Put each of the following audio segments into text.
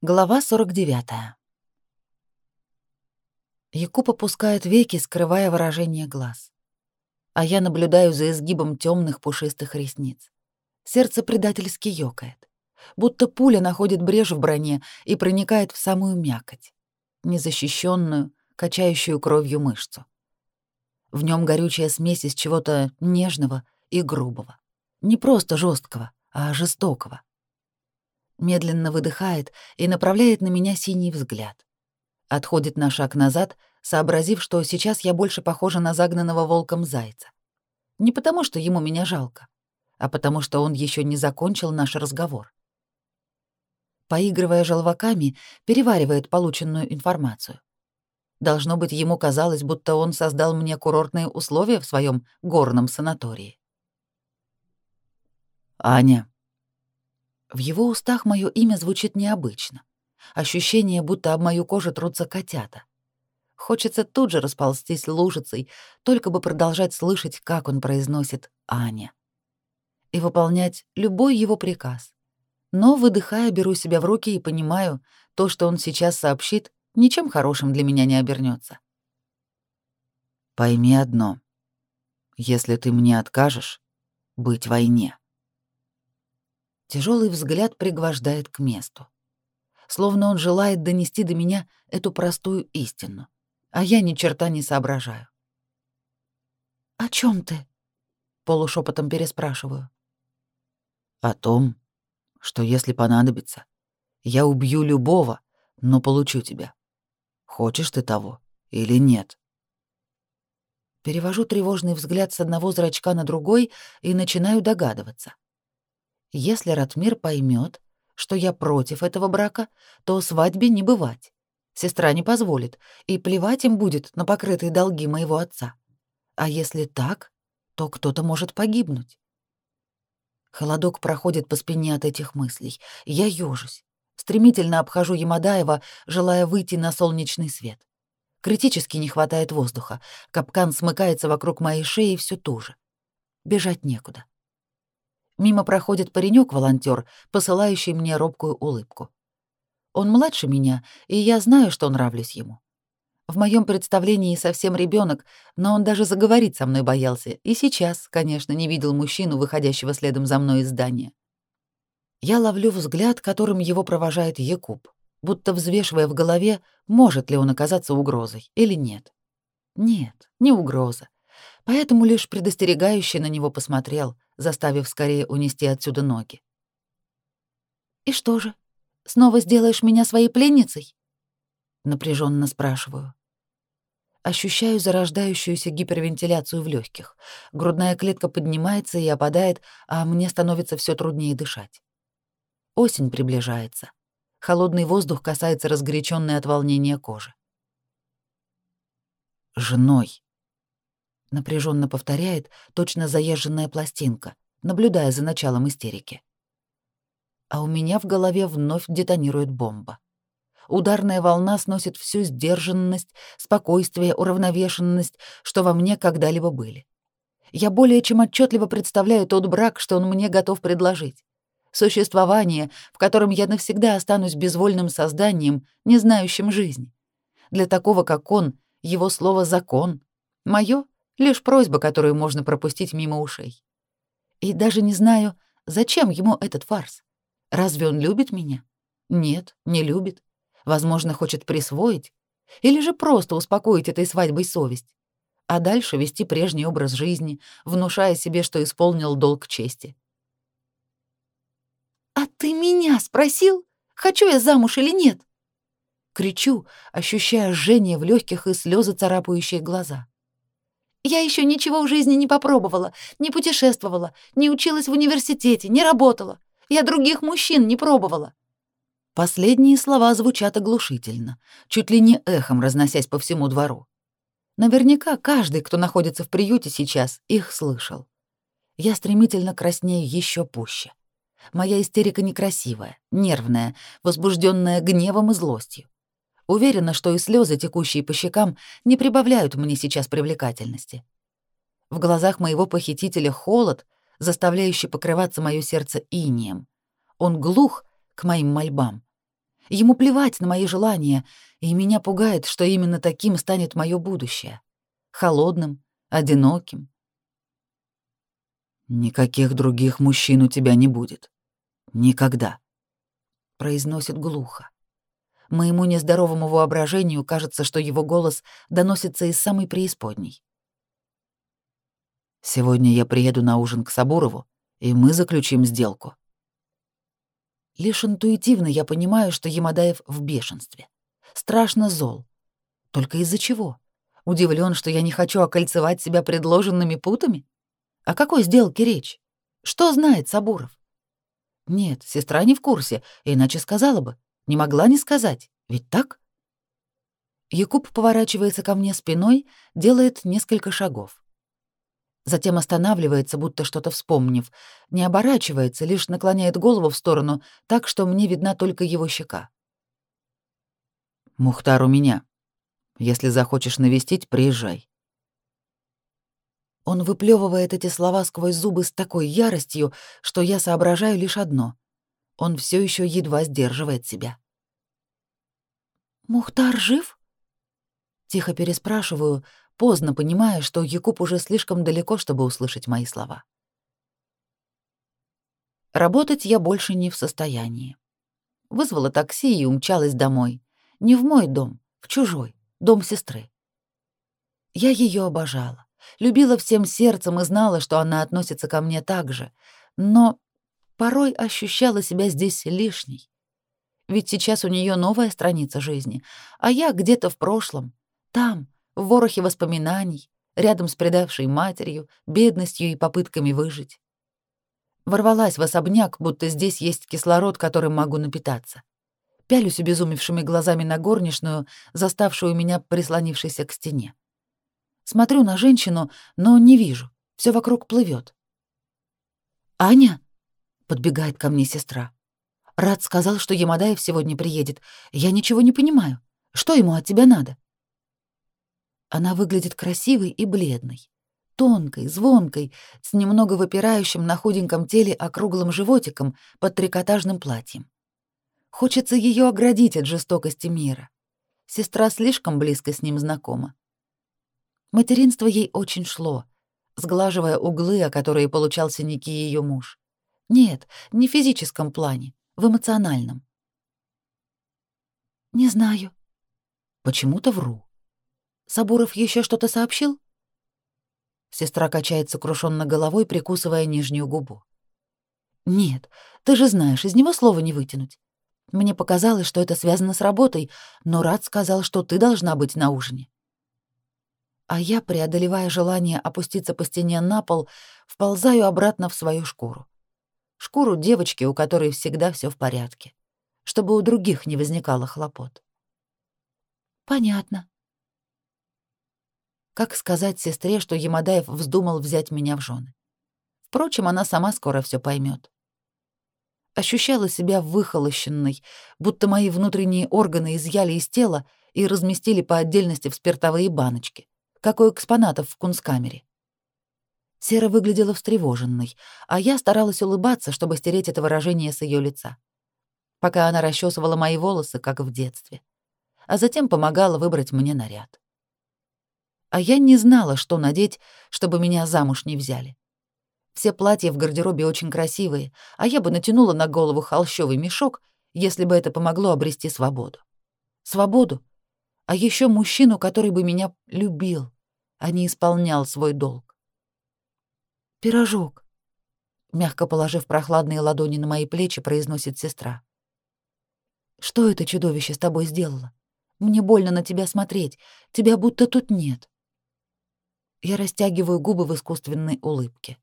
Глава 49. Якуб опускает веки, скрывая выражение глаз. А я наблюдаю за изгибом темных пушистых ресниц. Сердце предательски ёкает. Будто пуля находит брешь в броне и проникает в самую мякоть, незащищенную, качающую кровью мышцу. В нем горючая смесь из чего-то нежного и грубого. Не просто жесткого, а жестокого медленно выдыхает и направляет на меня синий взгляд. Отходит на шаг назад, сообразив, что сейчас я больше похожа на загнанного волком зайца. Не потому, что ему меня жалко, а потому, что он еще не закончил наш разговор. Поигрывая желваками, переваривает полученную информацию. Должно быть, ему казалось, будто он создал мне курортные условия в своем горном санатории. «Аня», в его устах мое имя звучит необычно. Ощущение, будто об мою кожу трутся котята. Хочется тут же расползтись лужицей, только бы продолжать слышать, как он произносит «Аня» и выполнять любой его приказ. Но, выдыхая, беру себя в руки и понимаю, то, что он сейчас сообщит, ничем хорошим для меня не обернется. «Пойми одно. Если ты мне откажешь, быть войне». Тяжелый взгляд пригвождает к месту. Словно он желает донести до меня эту простую истину, а я ни черта не соображаю. «О чем ты?» — полушепотом переспрашиваю. «О том, что если понадобится, я убью любого, но получу тебя. Хочешь ты того или нет?» Перевожу тревожный взгляд с одного зрачка на другой и начинаю догадываться — если Ратмир поймет, что я против этого брака, то свадьбе не бывать. Сестра не позволит, и плевать им будет на покрытые долги моего отца. А если так, то кто-то может погибнуть. Холодок проходит по спине от этих мыслей. Я ёжусь. Стремительно обхожу Ямадаева, желая выйти на солнечный свет. Критически не хватает воздуха. Капкан смыкается вокруг моей шеи все туже. Бежать некуда. Мимо проходит паренек-волонтер, посылающий мне робкую улыбку. Он младше меня, и я знаю, что нравлюсь ему. В моем представлении совсем ребенок, но он даже заговорить со мной боялся, и сейчас, конечно, не видел мужчину, выходящего следом за мной из здания. Я ловлю взгляд, которым его провожает Якуб, будто взвешивая в голове, может ли он оказаться угрозой или нет. Нет, не угроза. Поэтому лишь предостерегающе на него посмотрел — заставив скорее унести отсюда ноги. «И что же, снова сделаешь меня своей пленницей?» напряженно спрашиваю. Ощущаю зарождающуюся гипервентиляцию в легких. Грудная клетка поднимается и опадает, а мне становится все труднее дышать. Осень приближается. Холодный воздух касается разгоряченной от волнения кожи. «Женой», напряженно повторяет точно заезженная пластинка, наблюдая за началом истерики. А у меня в голове вновь детонирует бомба. Ударная волна сносит всю сдержанность, спокойствие, уравновешенность, что во мне когда-либо были. Я более чем отчетливо представляю тот брак, что он мне готов предложить. Существование, в котором я навсегда останусь безвольным созданием, не знающим жизни. Для такого, как он, его слово — закон. мое лишь просьба, которую можно пропустить мимо ушей. И даже не знаю, зачем ему этот фарс. Разве он любит меня? Нет, не любит. Возможно, хочет присвоить или же просто успокоить этой свадьбой совесть, а дальше вести прежний образ жизни, внушая себе, что исполнил долг чести. «А ты меня спросил, хочу я замуж или нет?» Кричу, ощущая жжение в легких и слезы, царапающие глаза. Я еще ничего в жизни не попробовала, не путешествовала, не училась в университете, не работала. Я других мужчин не пробовала. Последние слова звучат оглушительно, чуть ли не эхом разносясь по всему двору. Наверняка каждый, кто находится в приюте сейчас, их слышал. Я стремительно краснею еще пуще. Моя истерика некрасивая, нервная, возбужденная гневом и злостью. Уверена, что и слезы, текущие по щекам, не прибавляют мне сейчас привлекательности. В глазах моего похитителя холод, заставляющий покрываться мое сердце инием. Он глух к моим мольбам. Ему плевать на мои желания, и меня пугает, что именно таким станет мое будущее. Холодным, одиноким. «Никаких других мужчин у тебя не будет. Никогда», — произносит глухо. Моему нездоровому воображению кажется, что его голос доносится из самой преисподней. «Сегодня я приеду на ужин к Сабурову, и мы заключим сделку». Лишь интуитивно я понимаю, что Ямадаев в бешенстве. Страшно зол. Только из-за чего? Удивлен, что я не хочу окольцевать себя предложенными путами? О какой сделке речь? Что знает Сабуров? Нет, сестра не в курсе, иначе сказала бы. Не могла не сказать, ведь так? Якуб поворачивается ко мне спиной, делает несколько шагов. Затем останавливается, будто что-то вспомнив, не оборачивается, лишь наклоняет голову в сторону, так что мне видна только его щека. «Мухтар у меня. Если захочешь навестить, приезжай». Он выплевывает эти слова сквозь зубы с такой яростью, что я соображаю лишь одно — он все еще едва сдерживает себя. «Мухтар жив?» Тихо переспрашиваю, поздно понимая, что Якуб уже слишком далеко, чтобы услышать мои слова. Работать я больше не в состоянии. Вызвала такси и умчалась домой. Не в мой дом, в чужой, дом сестры. Я ее обожала, любила всем сердцем и знала, что она относится ко мне так же, но порой ощущала себя здесь лишней. Ведь сейчас у нее новая страница жизни, а я где-то в прошлом, там, в ворохе воспоминаний, рядом с предавшей матерью, бедностью и попытками выжить. Ворвалась в особняк, будто здесь есть кислород, которым могу напитаться. Пялюсь обезумевшими глазами на горничную, заставшую меня прислонившейся к стене. Смотрю на женщину, но не вижу. Все вокруг плывет. «Аня?» Подбегает ко мне сестра. Рад сказал, что Ямадаев сегодня приедет. Я ничего не понимаю. Что ему от тебя надо? Она выглядит красивой и бледной, тонкой, звонкой, с немного выпирающим на худеньком теле округлым животиком под трикотажным платьем. Хочется ее оградить от жестокости мира. Сестра слишком близко с ним знакома. Материнство ей очень шло, сглаживая углы, о которые получался некий ее муж. Нет, не в физическом плане, в эмоциональном. Не знаю. Почему-то вру. Сабуров еще что-то сообщил? Сестра качает сокрушенно головой, прикусывая нижнюю губу. Нет, ты же знаешь, из него слова не вытянуть. Мне показалось, что это связано с работой, но Рад сказал, что ты должна быть на ужине. А я, преодолевая желание опуститься по стене на пол, вползаю обратно в свою шкуру шкуру девочки, у которой всегда все в порядке, чтобы у других не возникало хлопот. Понятно. Как сказать сестре, что Ямадаев вздумал взять меня в жены? Впрочем, она сама скоро все поймет. Ощущала себя выхолощенной, будто мои внутренние органы изъяли из тела и разместили по отдельности в спиртовые баночки, как у экспонатов в кунсткамере. Сера выглядела встревоженной, а я старалась улыбаться, чтобы стереть это выражение с ее лица. Пока она расчесывала мои волосы, как в детстве, а затем помогала выбрать мне наряд. А я не знала, что надеть, чтобы меня замуж не взяли. Все платья в гардеробе очень красивые, а я бы натянула на голову холщовый мешок, если бы это помогло обрести свободу. Свободу, а еще мужчину, который бы меня любил, а не исполнял свой долг. «Пирожок!» Мягко положив прохладные ладони на мои плечи, произносит сестра. «Что это чудовище с тобой сделало? Мне больно на тебя смотреть. Тебя будто тут нет». Я растягиваю губы в искусственной улыбке.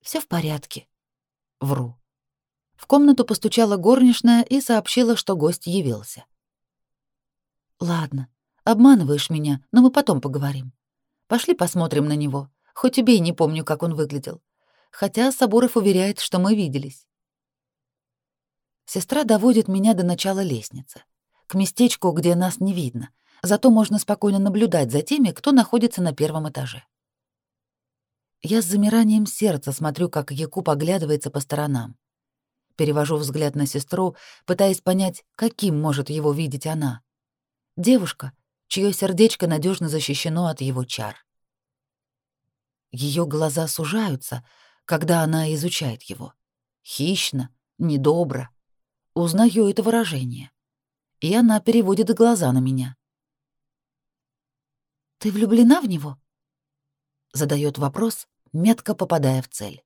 Все в порядке». Вру. В комнату постучала горничная и сообщила, что гость явился. «Ладно, обманываешь меня, но мы потом поговорим. Пошли посмотрим на него. Хоть убей, не помню, как он выглядел. Хотя Соборов уверяет, что мы виделись. Сестра доводит меня до начала лестницы, к местечку, где нас не видно, зато можно спокойно наблюдать за теми, кто находится на первом этаже. Я с замиранием сердца смотрю, как Якуб оглядывается по сторонам. Перевожу взгляд на сестру, пытаясь понять, каким может его видеть она. Девушка, чье сердечко надежно защищено от его чар. Ее глаза сужаются, когда она изучает его. Хищно, недобро. Узнаю это выражение. И она переводит глаза на меня. «Ты влюблена в него?» Задает вопрос, метко попадая в цель.